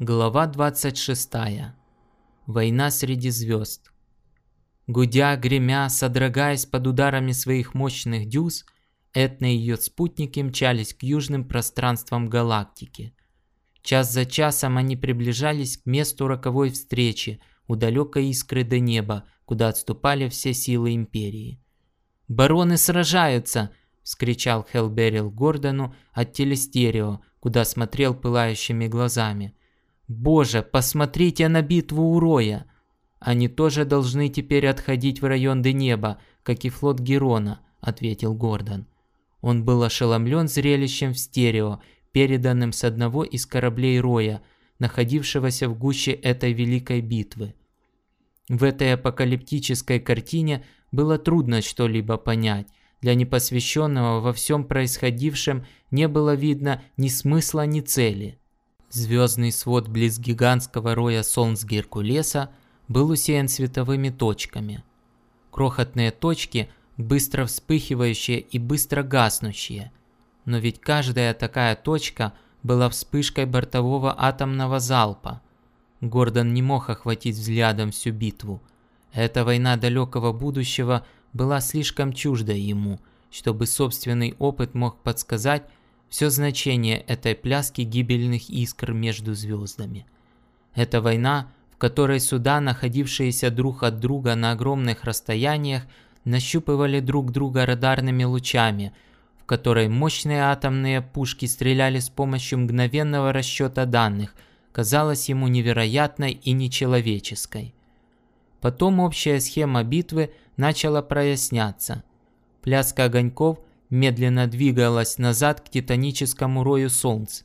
Глава 26. Война среди звезд. Гудя, гремя, содрогаясь под ударами своих мощных дюз, Этна и ее спутники мчались к южным пространствам галактики. Час за часом они приближались к месту роковой встречи у далекой искры до неба, куда отступали все силы Империи. «Бароны сражаются!» – вскричал Хелберил Гордону от телестерео, куда смотрел пылающими глазами – Боже, посмотрите на битву у Роя. Они тоже должны теперь отходить в район Денеба, как и флот Герона, ответил Гордон. Он был ошеломлен зрелищем в стерео, переданным с одного из кораблей Роя, находившегося в гуще этой великой битвы. В этой апокалиптической картине было трудно что-либо понять. Для непосвященного во всем происходившем не было видно ни смысла, ни цели. Звездный свод близ гигантского роя солнц Геркулеса был усеян световыми точками. Крохотные точки, быстро вспыхивающие и быстро гаснущие. Но ведь каждая такая точка была вспышкой бортового атомного залпа. Гордон не мог охватить взглядом всю битву. Эта война далекого будущего была слишком чужда ему, чтобы собственный опыт мог подсказать, все значение этой пляски гибельных искр между звездами. Это война, в которой суда, находившиеся друг от друга на огромных расстояниях, нащупывали друг друга радарными лучами, в которой мощные атомные пушки стреляли с помощью мгновенного расчета данных, казалась ему невероятной и нечеловеческой. Потом общая схема битвы начала проясняться. Пляска огоньков – медленно двигалась назад к титаническому рою солнц.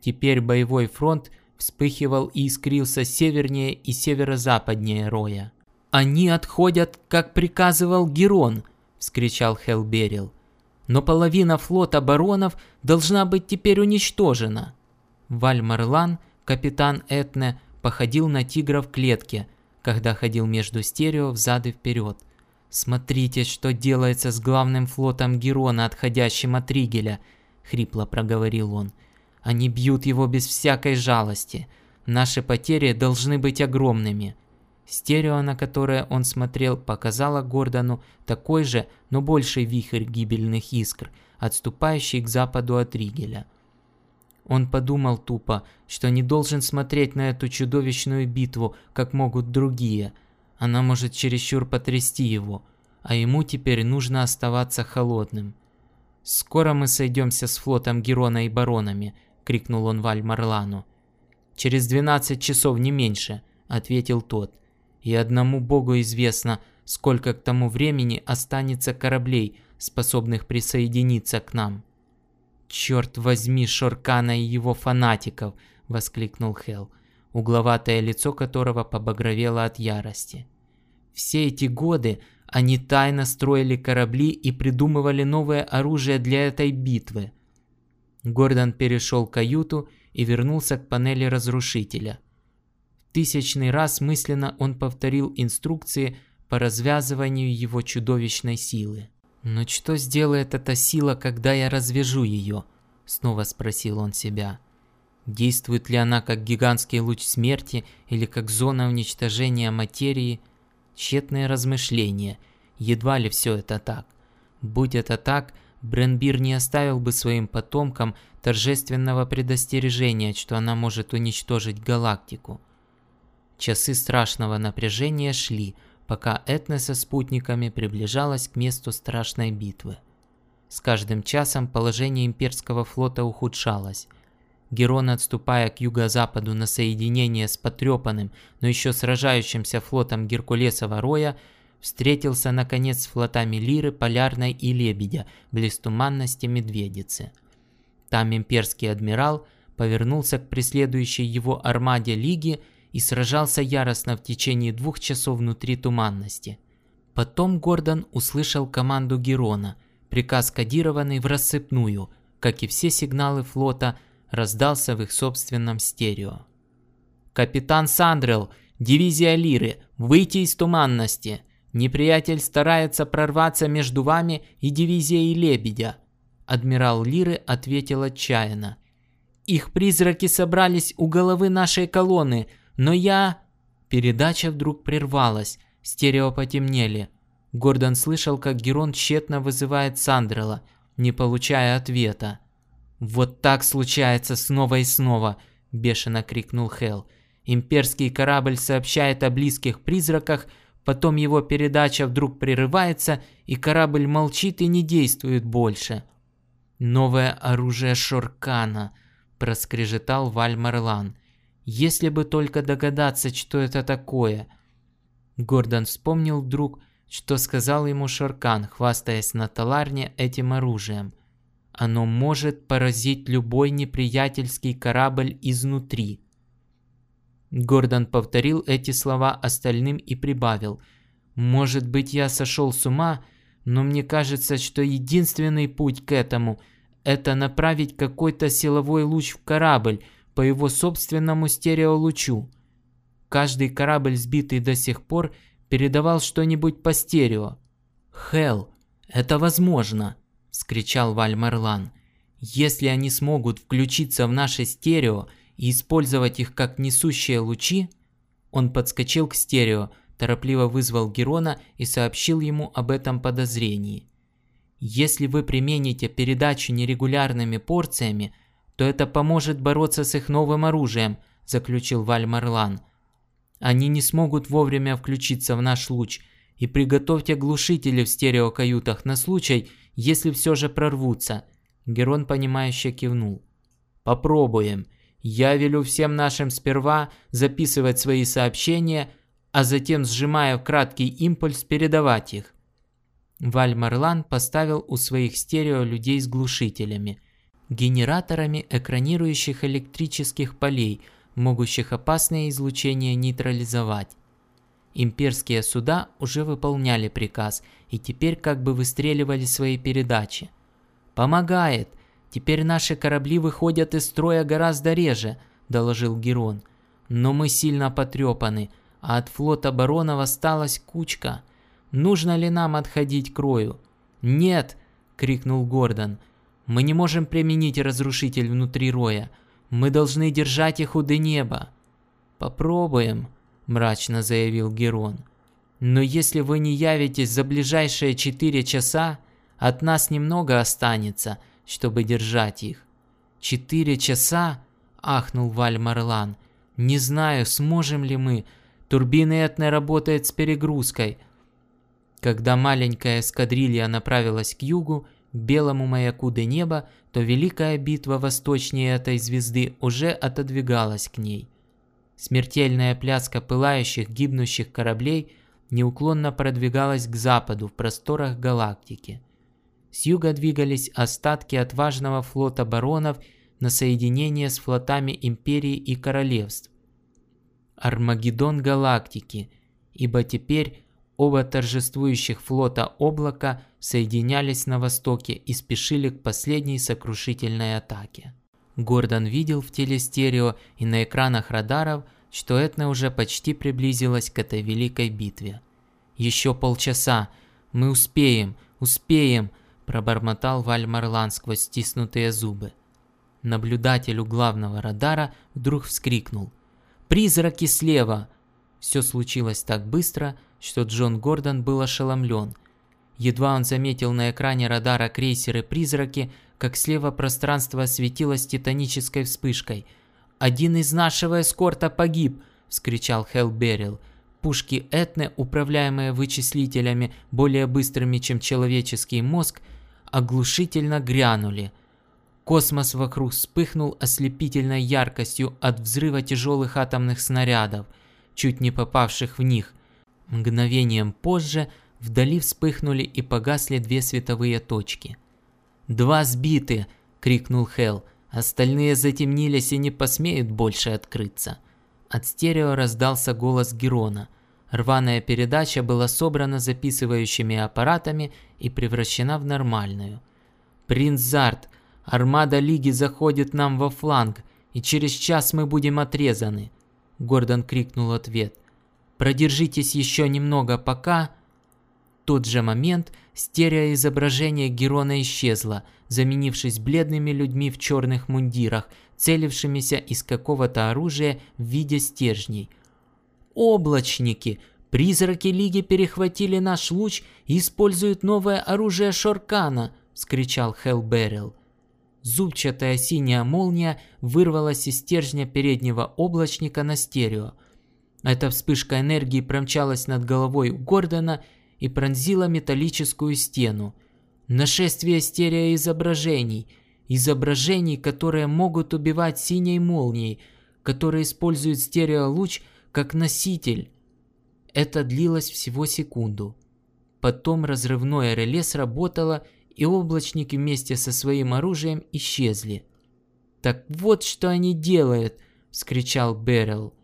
Теперь боевой фронт вспыхивал и искрился севернее и северо-западнее роя. «Они отходят, как приказывал Герон!» – вскричал Хелберил. «Но половина флота баронов должна быть теперь уничтожена!» Вальмарлан, капитан Этне, походил на тигра в клетке, когда ходил между стерео взад и вперед – «Смотрите, что делается с главным флотом Герона, отходящим от Ригеля», — хрипло проговорил он. «Они бьют его без всякой жалости. Наши потери должны быть огромными». Стерео, на которое он смотрел, показало Гордону такой же, но больший вихрь гибельных искр, отступающий к западу от Ригеля. Он подумал тупо, что не должен смотреть на эту чудовищную битву, как могут другие – она может чересчур потрясти его, а ему теперь нужно оставаться холодным. «Скоро мы сойдемся с флотом Герона и баронами», — крикнул он Валь Марлану. «Через двенадцать часов не меньше», — ответил тот. «И одному богу известно, сколько к тому времени останется кораблей, способных присоединиться к нам». «Черт возьми Шоркана и его фанатиков!» — воскликнул Хелл, угловатое лицо которого побагровело от ярости. Все эти годы они тайно строили корабли и придумывали новое оружие для этой битвы. Гордон перешел каюту и вернулся к панели разрушителя. В тысячный раз мысленно он повторил инструкции по развязыванию его чудовищной силы. «Но что сделает эта сила, когда я развяжу ее?» – снова спросил он себя. Действует ли она как гигантский луч смерти или как зона уничтожения материи – Тщетные размышления. Едва ли все это так. Будь это так, Бренбир не оставил бы своим потомкам торжественного предостережения, что она может уничтожить галактику. Часы страшного напряжения шли, пока Этна со спутниками приближалась к месту страшной битвы. С каждым часом положение имперского флота ухудшалось – Герон, отступая к юго-западу на соединение с потрепанным, но еще сражающимся флотом Геркулесова Роя, встретился наконец с флотами Лиры, Полярной и Лебедя близ туманности Медведицы. Там имперский адмирал повернулся к преследующей его армаде Лиги и сражался яростно в течение двух часов внутри туманности. Потом Гордон услышал команду Герона, приказ кодированный в рассыпную, как и все сигналы флота – раздался в их собственном стерео. «Капитан Сандрел, дивизия Лиры, выйти из туманности! Неприятель старается прорваться между вами и дивизией Лебедя!» Адмирал Лиры ответил отчаянно. Их призраки собрались у головы нашей колонны, но я...» Передача вдруг прервалась, стерео потемнели. Гордон слышал, как Герон тщетно вызывает Сандрела, не получая ответа. «Вот так случается снова и снова!» – бешено крикнул Хелл. Имперский корабль сообщает о близких призраках, потом его передача вдруг прерывается, и корабль молчит и не действует больше. «Новое оружие Шоркана», – проскрежетал Вальмарлан. «Если бы только догадаться, что это такое». Гордон вспомнил вдруг, что сказал ему Шоркан, хвастаясь на Таларне этим оружием. Оно может поразить любой неприятельский корабль изнутри. Гордон повторил эти слова остальным и прибавил. «Может быть, я сошел с ума, но мне кажется, что единственный путь к этому – это направить какой-то силовой луч в корабль по его собственному стереолучу. Каждый корабль, сбитый до сих пор, передавал что-нибудь по стерео. «Хелл, это возможно!» – вскричал Вальмарлан. «Если они смогут включиться в наше стерео – и использовать их как несущие лучи, он подскочил к стерео, торопливо вызвал Герона и сообщил ему об этом подозрении. Если вы примените передачу нерегулярными порциями, то это поможет бороться с их новым оружием, заключил Вальмарлан. Они не смогут вовремя включиться в наш луч, и приготовьте глушители в стереокаютах на случай, если все же прорвутся. Герон понимающе кивнул. Попробуем. Я велю всем нашим сперва записывать свои сообщения, а затем, сжимая в краткий импульс, передавать их. Вальмарлан поставил у своих стерео людей с глушителями, генераторами экранирующих электрических полей, могущих опасное излучение нейтрализовать. Имперские суда уже выполняли приказ и теперь как бы выстреливали свои передачи. «Помогает!» Теперь наши корабли выходят из строя гораздо реже, доложил Герон. Но мы сильно потрепаны, а от флота баронов осталась кучка. Нужно ли нам отходить к рою? Нет, крикнул Гордон. Мы не можем применить разрушитель внутри роя. Мы должны держать их у неба. Попробуем, мрачно заявил Герон. Но если вы не явитесь за ближайшие четыре часа, от нас немного останется – чтобы держать их. «Четыре часа?» – ахнул Вальмарлан. «Не знаю, сможем ли мы. Турбина Этны работает с перегрузкой». Когда маленькая эскадрилья направилась к югу, к белому маяку до неба, то великая битва восточнее этой звезды уже отодвигалась к ней. Смертельная пляска пылающих, гибнущих кораблей неуклонно продвигалась к западу в просторах галактики – с юга двигались остатки отважного флота баронов на соединение с флотами империи и королевств. Армагеддон галактики, ибо теперь оба торжествующих флота облака соединялись на востоке и спешили к последней сокрушительной атаке. Гордон видел в телестерео и на экранах радаров, что Этна уже почти приблизилась к этой великой битве. «Еще полчаса! Мы успеем! Успеем!» пробормотал Вальмарлан сквозь стиснутые зубы. Наблюдатель у главного радара вдруг вскрикнул. «Призраки слева!» Все случилось так быстро, что Джон Гордон был ошеломлен. Едва он заметил на экране радара крейсеры-призраки, как слева пространство осветилось титанической вспышкой. «Один из нашего эскорта погиб!» – вскричал Хелл Беррилл. Пушки Этны, управляемые вычислителями более быстрыми, чем человеческий мозг, оглушительно грянули. Космос вокруг вспыхнул ослепительной яркостью от взрыва тяжелых атомных снарядов, чуть не попавших в них. Мгновением позже вдали вспыхнули и погасли две световые точки. «Два сбиты!» – крикнул Хелл. «Остальные затемнились и не посмеют больше открыться». От стерео раздался голос Герона. Рваная передача была собрана записывающими аппаратами и превращена в нормальную. «Принц Зарт, армада Лиги заходит нам во фланг, и через час мы будем отрезаны!» Гордон крикнул ответ. «Продержитесь еще немного, пока...» тот же момент стереоизображение Герона исчезло, заменившись бледными людьми в черных мундирах, целившимися из какого-то оружия в виде стержней. «Облачники! Призраки Лиги перехватили наш луч и используют новое оружие Шоркана!» – вскричал Хелл Зубчатая синяя молния вырвалась из стержня переднего облачника на стерео. Эта вспышка энергии промчалась над головой Гордона и пронзила металлическую стену. Нашествие стереоизображений, изображений, которые могут убивать синей молнией, которые используют стереолуч как носитель. Это длилось всего секунду. Потом разрывное реле сработало, и облачники вместе со своим оружием исчезли. «Так вот что они делают!» – вскричал Беррел.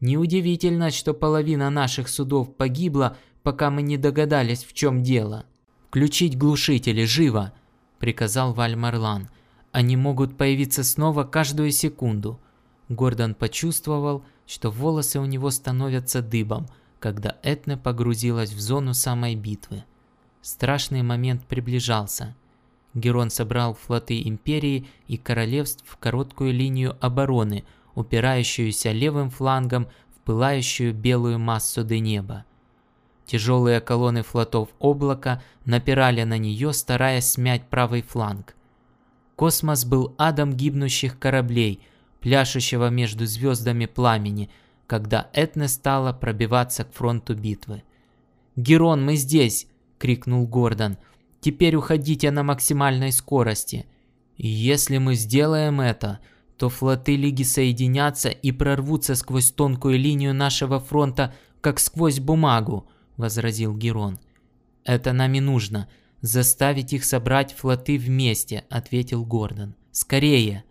«Неудивительно, что половина наших судов погибла пока мы не догадались, в чем дело. «Включить глушители, живо!» – приказал Вальмарлан. «Они могут появиться снова каждую секунду». Гордон почувствовал, что волосы у него становятся дыбом, когда Этна погрузилась в зону самой битвы. Страшный момент приближался. Герон собрал флоты Империи и Королевств в короткую линию обороны, упирающуюся левым флангом в пылающую белую массу до неба. Тяжелые колонны флотов облака напирали на нее, стараясь смять правый фланг. Космос был адом гибнущих кораблей, пляшущего между звездами пламени, когда Этне стала пробиваться к фронту битвы. «Герон, мы здесь!» — крикнул Гордон. «Теперь уходите на максимальной скорости. Если мы сделаем это, то флоты Лиги соединятся и прорвутся сквозь тонкую линию нашего фронта, как сквозь бумагу», – возразил Герон. «Это нам и нужно. Заставить их собрать флоты вместе», – ответил Гордон. «Скорее!»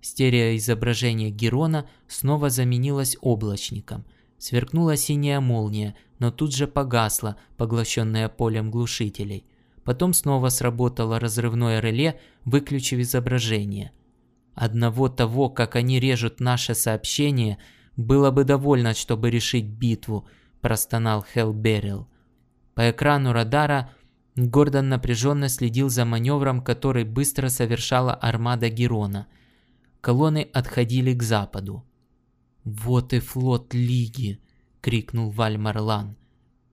Стереоизображение Герона снова заменилось облачником. Сверкнула синяя молния, но тут же погасла, поглощенная полем глушителей. Потом снова сработало разрывное реле, выключив изображение. Одного того, как они режут наше сообщение, было бы довольно, чтобы решить битву –– простонал Хелл Беррил. По экрану радара Гордон напряженно следил за маневром, который быстро совершала армада Герона. Колонны отходили к западу. «Вот и флот Лиги!» – крикнул Вальмарлан.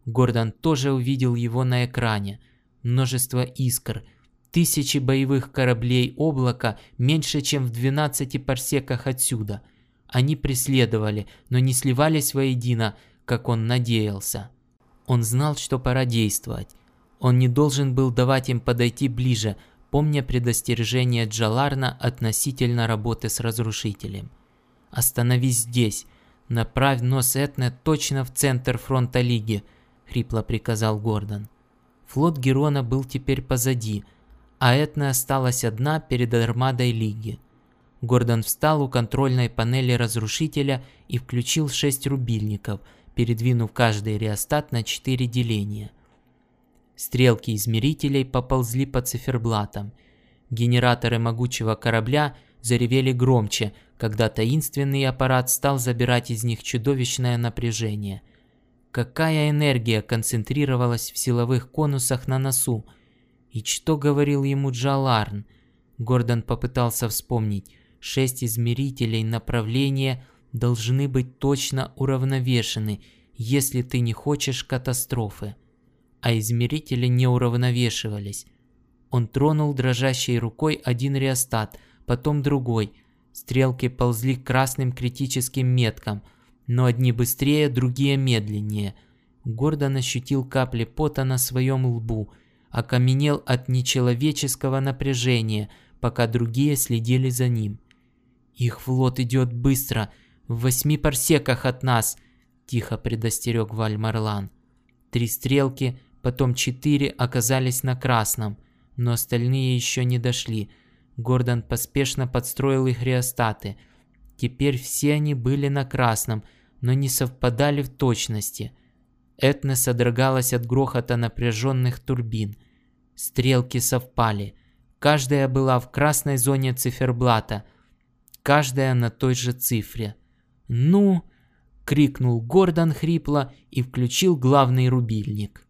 Гордон тоже увидел его на экране. Множество искр, тысячи боевых кораблей облака меньше, чем в 12 парсеках отсюда. Они преследовали, но не сливались воедино, как он надеялся. Он знал, что пора действовать. Он не должен был давать им подойти ближе, помня предостережение Джаларна относительно работы с разрушителем. «Остановись здесь. Направь нос Этне точно в центр фронта Лиги», — хрипло приказал Гордон. Флот Герона был теперь позади, а Этна осталась одна перед армадой Лиги. Гордон встал у контрольной панели разрушителя и включил шесть рубильников — передвинув каждый реостат на 4 деления. Стрелки измерителей поползли по циферблатам. Генераторы могучего корабля заревели громче, когда таинственный аппарат стал забирать из них чудовищное напряжение. Какая энергия концентрировалась в силовых конусах на носу? И что говорил ему Джаларн? Гордон попытался вспомнить. Шесть измерителей направления должны быть точно уравновешены, если ты не хочешь катастрофы. А измерители не уравновешивались. Он тронул дрожащей рукой один реостат, потом другой. Стрелки ползли к красным критическим меткам, но одни быстрее, другие медленнее. Гордон ощутил капли пота на своем лбу, окаменел от нечеловеческого напряжения, пока другие следили за ним. «Их флот идет быстро», в восьми парсеках от нас!» – тихо предостерег Вальмарлан. Три стрелки, потом четыре оказались на красном, но остальные еще не дошли. Гордон поспешно подстроил их реостаты. Теперь все они были на красном, но не совпадали в точности. Этна содрогалась от грохота напряженных турбин. Стрелки совпали. Каждая была в красной зоне циферблата, каждая на той же цифре – «Ну!» — крикнул Гордон хрипло и включил главный рубильник.